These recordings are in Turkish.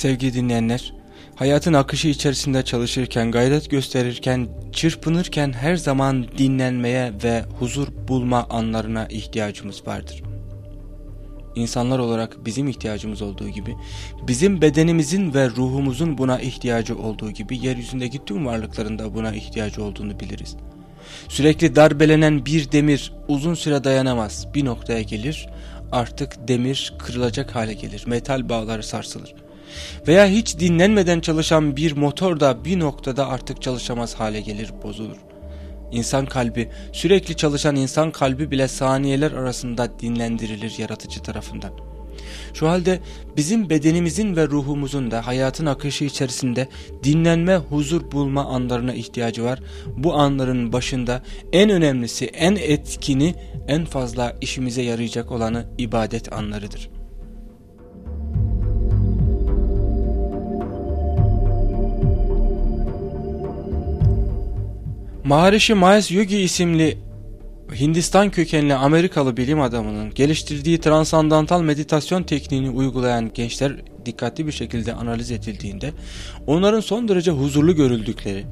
Sevgili dinleyenler, hayatın akışı içerisinde çalışırken, gayret gösterirken, çırpınırken her zaman dinlenmeye ve huzur bulma anlarına ihtiyacımız vardır. İnsanlar olarak bizim ihtiyacımız olduğu gibi, bizim bedenimizin ve ruhumuzun buna ihtiyacı olduğu gibi, yeryüzündeki tüm varlıkların da buna ihtiyacı olduğunu biliriz. Sürekli darbelenen bir demir uzun süre dayanamaz, bir noktaya gelir, artık demir kırılacak hale gelir, metal bağları sarsılır. Veya hiç dinlenmeden çalışan bir motor da bir noktada artık çalışamaz hale gelir, bozulur. İnsan kalbi, sürekli çalışan insan kalbi bile saniyeler arasında dinlendirilir yaratıcı tarafından. Şu halde bizim bedenimizin ve ruhumuzun da hayatın akışı içerisinde dinlenme, huzur bulma anlarına ihtiyacı var. Bu anların başında en önemlisi, en etkini, en fazla işimize yarayacak olanı ibadet anlarıdır. Maharishi Mahesh Yogi isimli Hindistan kökenli Amerikalı bilim adamının geliştirdiği transandantal meditasyon tekniğini uygulayan gençler dikkatli bir şekilde analiz edildiğinde onların son derece huzurlu görüldükleri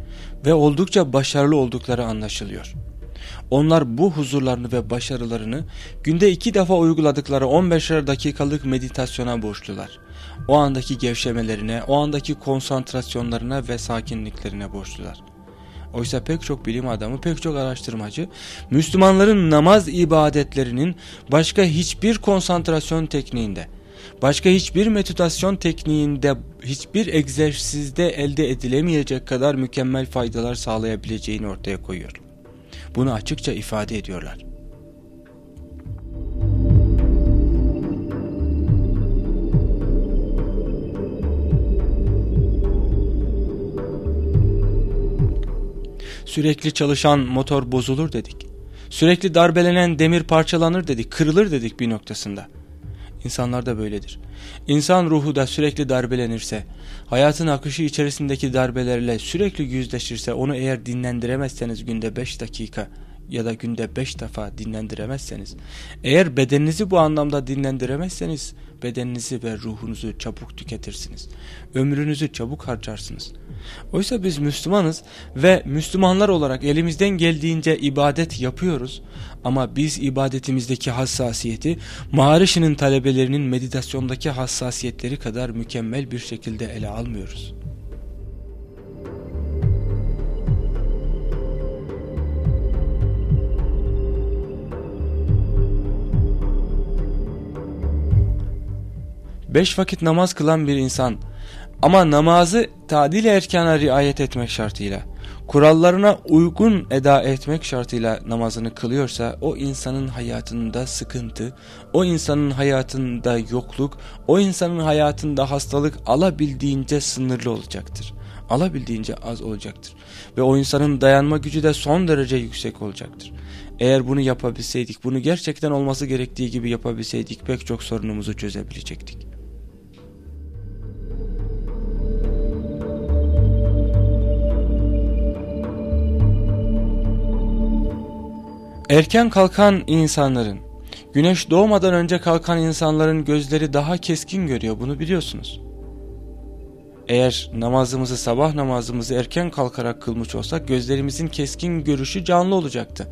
ve oldukça başarılı oldukları anlaşılıyor. Onlar bu huzurlarını ve başarılarını günde iki defa uyguladıkları 15'er dakikalık meditasyona borçlular. O andaki gevşemelerine, o andaki konsantrasyonlarına ve sakinliklerine borçlular. Oysa pek çok bilim adamı, pek çok araştırmacı Müslümanların namaz ibadetlerinin başka hiçbir konsantrasyon tekniğinde, başka hiçbir meditasyon tekniğinde, hiçbir egzersizde elde edilemeyecek kadar mükemmel faydalar sağlayabileceğini ortaya koyuyor. Bunu açıkça ifade ediyorlar. Sürekli çalışan motor bozulur dedik. Sürekli darbelenen demir parçalanır dedik, kırılır dedik bir noktasında. İnsanlar da böyledir. İnsan ruhu da sürekli darbelenirse, hayatın akışı içerisindeki darbelerle sürekli yüzleşirse, onu eğer dinlendiremezseniz günde 5 dakika ya da günde 5 defa dinlendiremezseniz, eğer bedeninizi bu anlamda dinlendiremezseniz, bedeninizi ve ruhunuzu çabuk tüketirsiniz. Ömrünüzü çabuk harcarsınız. Oysa biz Müslümanız ve Müslümanlar olarak elimizden geldiğince ibadet yapıyoruz. Ama biz ibadetimizdeki hassasiyeti Maharişi'nin talebelerinin meditasyondaki hassasiyetleri kadar mükemmel bir şekilde ele almıyoruz. Beş vakit namaz kılan bir insan ama namazı tadil erkana riayet etmek şartıyla, kurallarına uygun eda etmek şartıyla namazını kılıyorsa o insanın hayatında sıkıntı, o insanın hayatında yokluk, o insanın hayatında hastalık alabildiğince sınırlı olacaktır. Alabildiğince az olacaktır. Ve o insanın dayanma gücü de son derece yüksek olacaktır. Eğer bunu yapabilseydik, bunu gerçekten olması gerektiği gibi yapabilseydik pek çok sorunumuzu çözebilecektik. Erken kalkan insanların, güneş doğmadan önce kalkan insanların gözleri daha keskin görüyor bunu biliyorsunuz. Eğer namazımızı sabah namazımızı erken kalkarak kılmış olsak gözlerimizin keskin görüşü canlı olacaktı.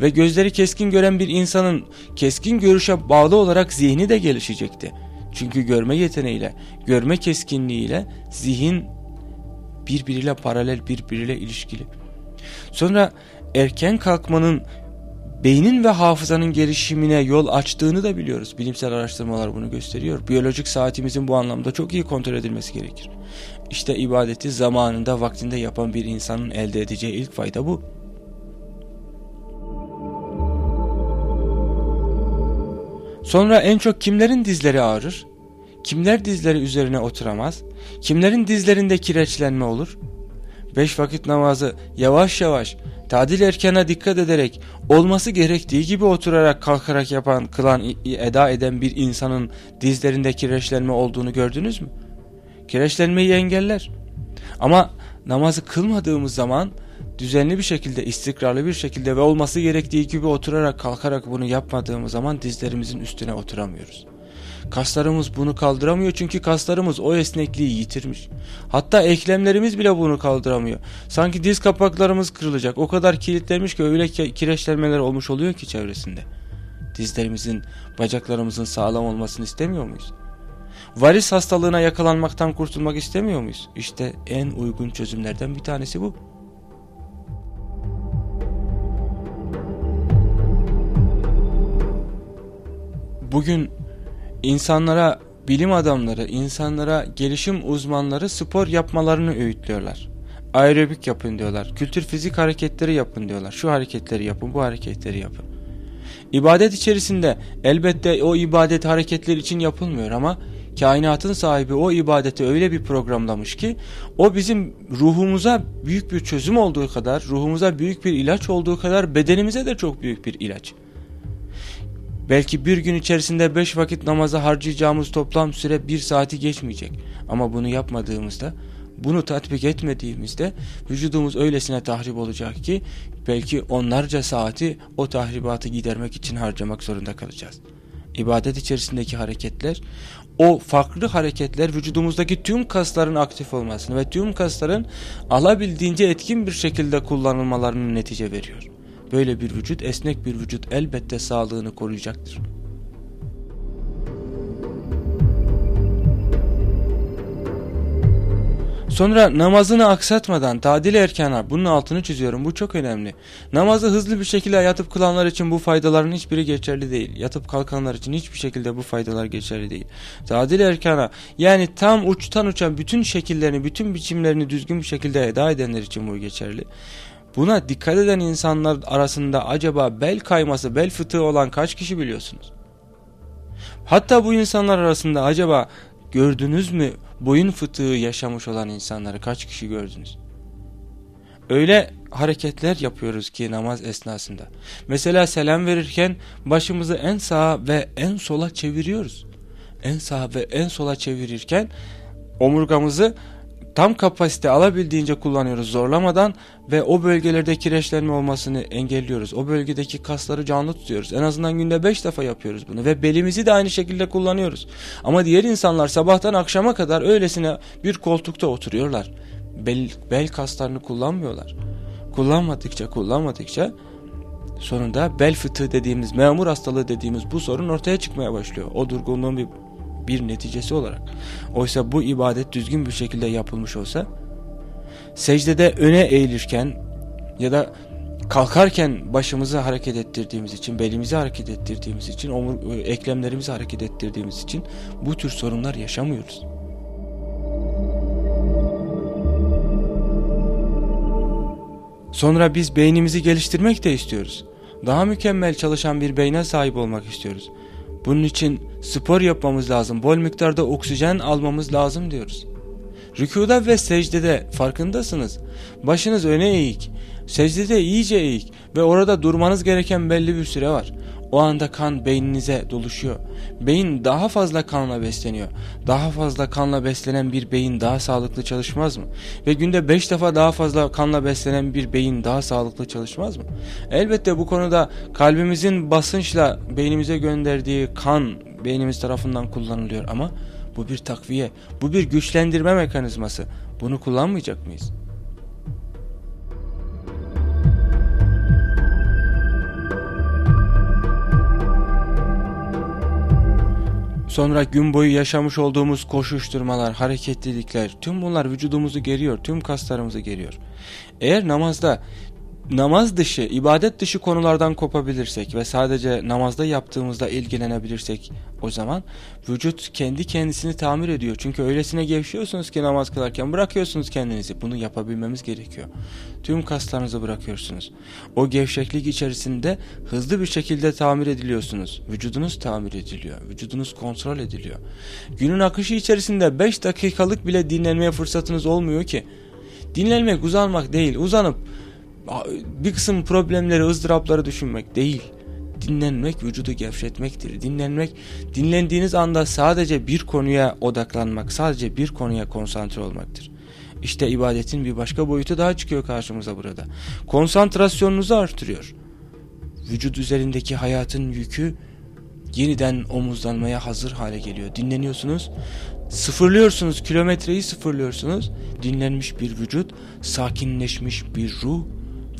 Ve gözleri keskin gören bir insanın keskin görüşe bağlı olarak zihni de gelişecekti. Çünkü görme yeteneğiyle, görme keskinliğiyle zihin birbiriyle paralel, birbiriyle ilişkili. Sonra erken kalkmanın beynin ve hafızanın gelişimine yol açtığını da biliyoruz. Bilimsel araştırmalar bunu gösteriyor. Biyolojik saatimizin bu anlamda çok iyi kontrol edilmesi gerekir. İşte ibadeti zamanında vaktinde yapan bir insanın elde edeceği ilk fayda bu. Sonra en çok kimlerin dizleri ağrır? Kimler dizleri üzerine oturamaz? Kimlerin dizlerinde kireçlenme olur? Beş vakit namazı yavaş yavaş tadil erkana dikkat ederek olması gerektiği gibi oturarak kalkarak yapan, kılan, eda eden bir insanın dizlerinde kireçlenme olduğunu gördünüz mü? Kireçlenmeyi engeller. Ama namazı kılmadığımız zaman düzenli bir şekilde, istikrarlı bir şekilde ve olması gerektiği gibi oturarak kalkarak bunu yapmadığımız zaman dizlerimizin üstüne oturamıyoruz. Kaslarımız bunu kaldıramıyor çünkü kaslarımız o esnekliği yitirmiş. Hatta eklemlerimiz bile bunu kaldıramıyor. Sanki diz kapaklarımız kırılacak. O kadar kilitlenmiş ki öyle kireçlenmeler olmuş oluyor ki çevresinde. Dizlerimizin, bacaklarımızın sağlam olmasını istemiyor muyuz? Varis hastalığına yakalanmaktan kurtulmak istemiyor muyuz? İşte en uygun çözümlerden bir tanesi bu. Bugün insanlara bilim adamları, insanlara gelişim uzmanları spor yapmalarını öğütlüyorlar. Aerobik yapın diyorlar. Kültür fizik hareketleri yapın diyorlar. Şu hareketleri yapın, bu hareketleri yapın. İbadet içerisinde elbette o ibadet hareketler için yapılmıyor ama kainatın sahibi o ibadeti öyle bir programlamış ki o bizim ruhumuza büyük bir çözüm olduğu kadar, ruhumuza büyük bir ilaç olduğu kadar bedenimize de çok büyük bir ilaç. Belki bir gün içerisinde beş vakit namaza harcayacağımız toplam süre bir saati geçmeyecek. Ama bunu yapmadığımızda, bunu tatbik etmediğimizde vücudumuz öylesine tahrip olacak ki belki onlarca saati o tahribatı gidermek için harcamak zorunda kalacağız. İbadet içerisindeki hareketler, o farklı hareketler vücudumuzdaki tüm kasların aktif olmasını ve tüm kasların alabildiğince etkin bir şekilde kullanılmalarının netice veriyor. Böyle bir vücut esnek bir vücut elbette sağlığını koruyacaktır. Sonra namazını aksatmadan tadil erkana bunun altını çiziyorum bu çok önemli. Namazı hızlı bir şekilde yatıp kılanlar için bu faydaların hiçbiri geçerli değil. Yatıp kalkanlar için hiçbir şekilde bu faydalar geçerli değil. Tadil erkana yani tam uçtan uçan bütün şekillerini bütün biçimlerini düzgün bir şekilde eda edenler için bu geçerli. Buna dikkat eden insanlar arasında acaba bel kayması, bel fıtığı olan kaç kişi biliyorsunuz? Hatta bu insanlar arasında acaba gördünüz mü boyun fıtığı yaşamış olan insanları kaç kişi gördünüz? Öyle hareketler yapıyoruz ki namaz esnasında. Mesela selam verirken başımızı en sağa ve en sola çeviriyoruz. En sağa ve en sola çevirirken omurgamızı tam kapasite alabildiğince kullanıyoruz zorlamadan ve o bölgelerde kireçlenme olmasını engelliyoruz. O bölgedeki kasları canlı tutuyoruz. En azından günde 5 defa yapıyoruz bunu ve belimizi de aynı şekilde kullanıyoruz. Ama diğer insanlar sabahtan akşama kadar öylesine bir koltukta oturuyorlar. Bel, bel kaslarını kullanmıyorlar. Kullanmadıkça kullanmadıkça sonunda bel fıtığı dediğimiz memur hastalığı dediğimiz bu sorun ortaya çıkmaya başlıyor. O durgunluğun bir bir neticesi olarak. Oysa bu ibadet düzgün bir şekilde yapılmış olsa secdede öne eğilirken ya da kalkarken başımızı hareket ettirdiğimiz için, belimizi hareket ettirdiğimiz için, omur, eklemlerimizi hareket ettirdiğimiz için bu tür sorunlar yaşamıyoruz. Sonra biz beynimizi geliştirmek de istiyoruz. Daha mükemmel çalışan bir beyne sahip olmak istiyoruz. Bunun için spor yapmamız lazım. Bol miktarda oksijen almamız lazım diyoruz. Rükuda ve secdede farkındasınız. Başınız öne eğik. Secdede iyice eğik ve orada durmanız gereken belli bir süre var. O anda kan beyninize doluşuyor. Beyin daha fazla kanla besleniyor. Daha fazla kanla beslenen bir beyin daha sağlıklı çalışmaz mı? Ve günde 5 defa daha fazla kanla beslenen bir beyin daha sağlıklı çalışmaz mı? Elbette bu konuda kalbimizin basınçla beynimize gönderdiği kan beynimiz tarafından kullanılıyor ama bu bir takviye, bu bir güçlendirme mekanizması. Bunu kullanmayacak mıyız? Sonra gün boyu yaşamış olduğumuz koşuşturmalar, hareketlilikler, tüm bunlar vücudumuzu geriyor, tüm kaslarımızı geriyor. Eğer namazda namaz dışı, ibadet dışı konulardan kopabilirsek ve sadece namazda yaptığımızda ilgilenebilirsek o zaman vücut kendi kendisini tamir ediyor. Çünkü öylesine gevşiyorsunuz ki namaz kılarken bırakıyorsunuz kendinizi. Bunu yapabilmemiz gerekiyor. Tüm kaslarınızı bırakıyorsunuz. O gevşeklik içerisinde hızlı bir şekilde tamir ediliyorsunuz. Vücudunuz tamir ediliyor. Vücudunuz kontrol ediliyor. Günün akışı içerisinde 5 dakikalık bile dinlenmeye fırsatınız olmuyor ki. Dinlenmek uzanmak değil. Uzanıp bir kısım problemleri, ızdırapları düşünmek değil. Dinlenmek vücudu gevşetmektir. Dinlenmek, dinlendiğiniz anda sadece bir konuya odaklanmak, sadece bir konuya konsantre olmaktır. İşte ibadetin bir başka boyutu daha çıkıyor karşımıza burada. Konsantrasyonunuzu artırıyor. Vücut üzerindeki hayatın yükü yeniden omuzlanmaya hazır hale geliyor. Dinleniyorsunuz, sıfırlıyorsunuz, kilometreyi sıfırlıyorsunuz. Dinlenmiş bir vücut, sakinleşmiş bir ruh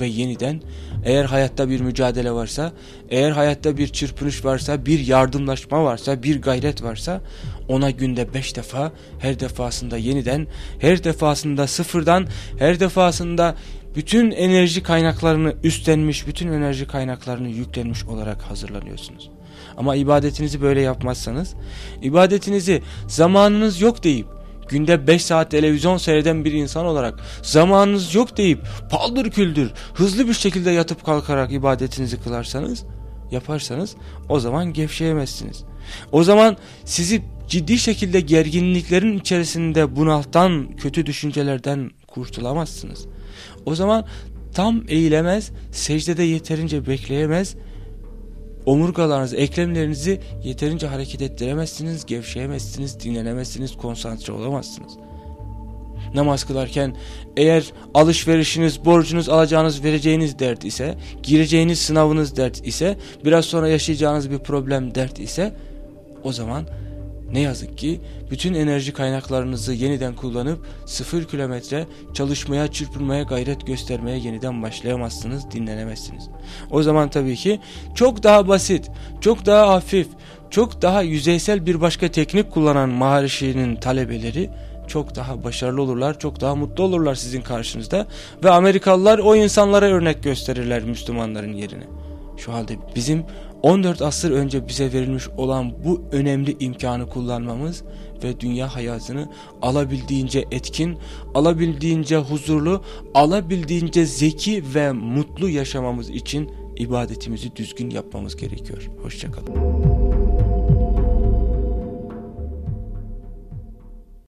ve yeniden eğer hayatta bir mücadele varsa, eğer hayatta bir çırpınış varsa, bir yardımlaşma varsa, bir gayret varsa ona günde beş defa, her defasında yeniden, her defasında sıfırdan, her defasında bütün enerji kaynaklarını üstlenmiş, bütün enerji kaynaklarını yüklenmiş olarak hazırlanıyorsunuz. Ama ibadetinizi böyle yapmazsanız, ibadetinizi zamanınız yok deyip, günde 5 saat televizyon seyreden bir insan olarak zamanınız yok deyip paldır küldür hızlı bir şekilde yatıp kalkarak ibadetinizi kılarsanız yaparsanız o zaman gevşeyemezsiniz. O zaman sizi ciddi şekilde gerginliklerin içerisinde bunaltan kötü düşüncelerden kurtulamazsınız. O zaman tam eğilemez, secdede yeterince bekleyemez, omurgalarınızı, eklemlerinizi yeterince hareket ettiremezsiniz, gevşeyemezsiniz, dinlenemezsiniz, konsantre olamazsınız. Namaz kılarken eğer alışverişiniz, borcunuz, alacağınız, vereceğiniz dert ise, gireceğiniz sınavınız dert ise, biraz sonra yaşayacağınız bir problem dert ise o zaman ne yazık ki bütün enerji kaynaklarınızı yeniden kullanıp sıfır kilometre çalışmaya, çırpınmaya, gayret göstermeye yeniden başlayamazsınız, dinlenemezsiniz. O zaman tabii ki çok daha basit, çok daha hafif, çok daha yüzeysel bir başka teknik kullanan Maharişi'nin talebeleri çok daha başarılı olurlar, çok daha mutlu olurlar sizin karşınızda ve Amerikalılar o insanlara örnek gösterirler Müslümanların yerine. Şu halde bizim 14 asır önce bize verilmiş olan bu önemli imkanı kullanmamız ve dünya hayatını alabildiğince etkin, alabildiğince huzurlu, alabildiğince zeki ve mutlu yaşamamız için ibadetimizi düzgün yapmamız gerekiyor. Hoşçakalın.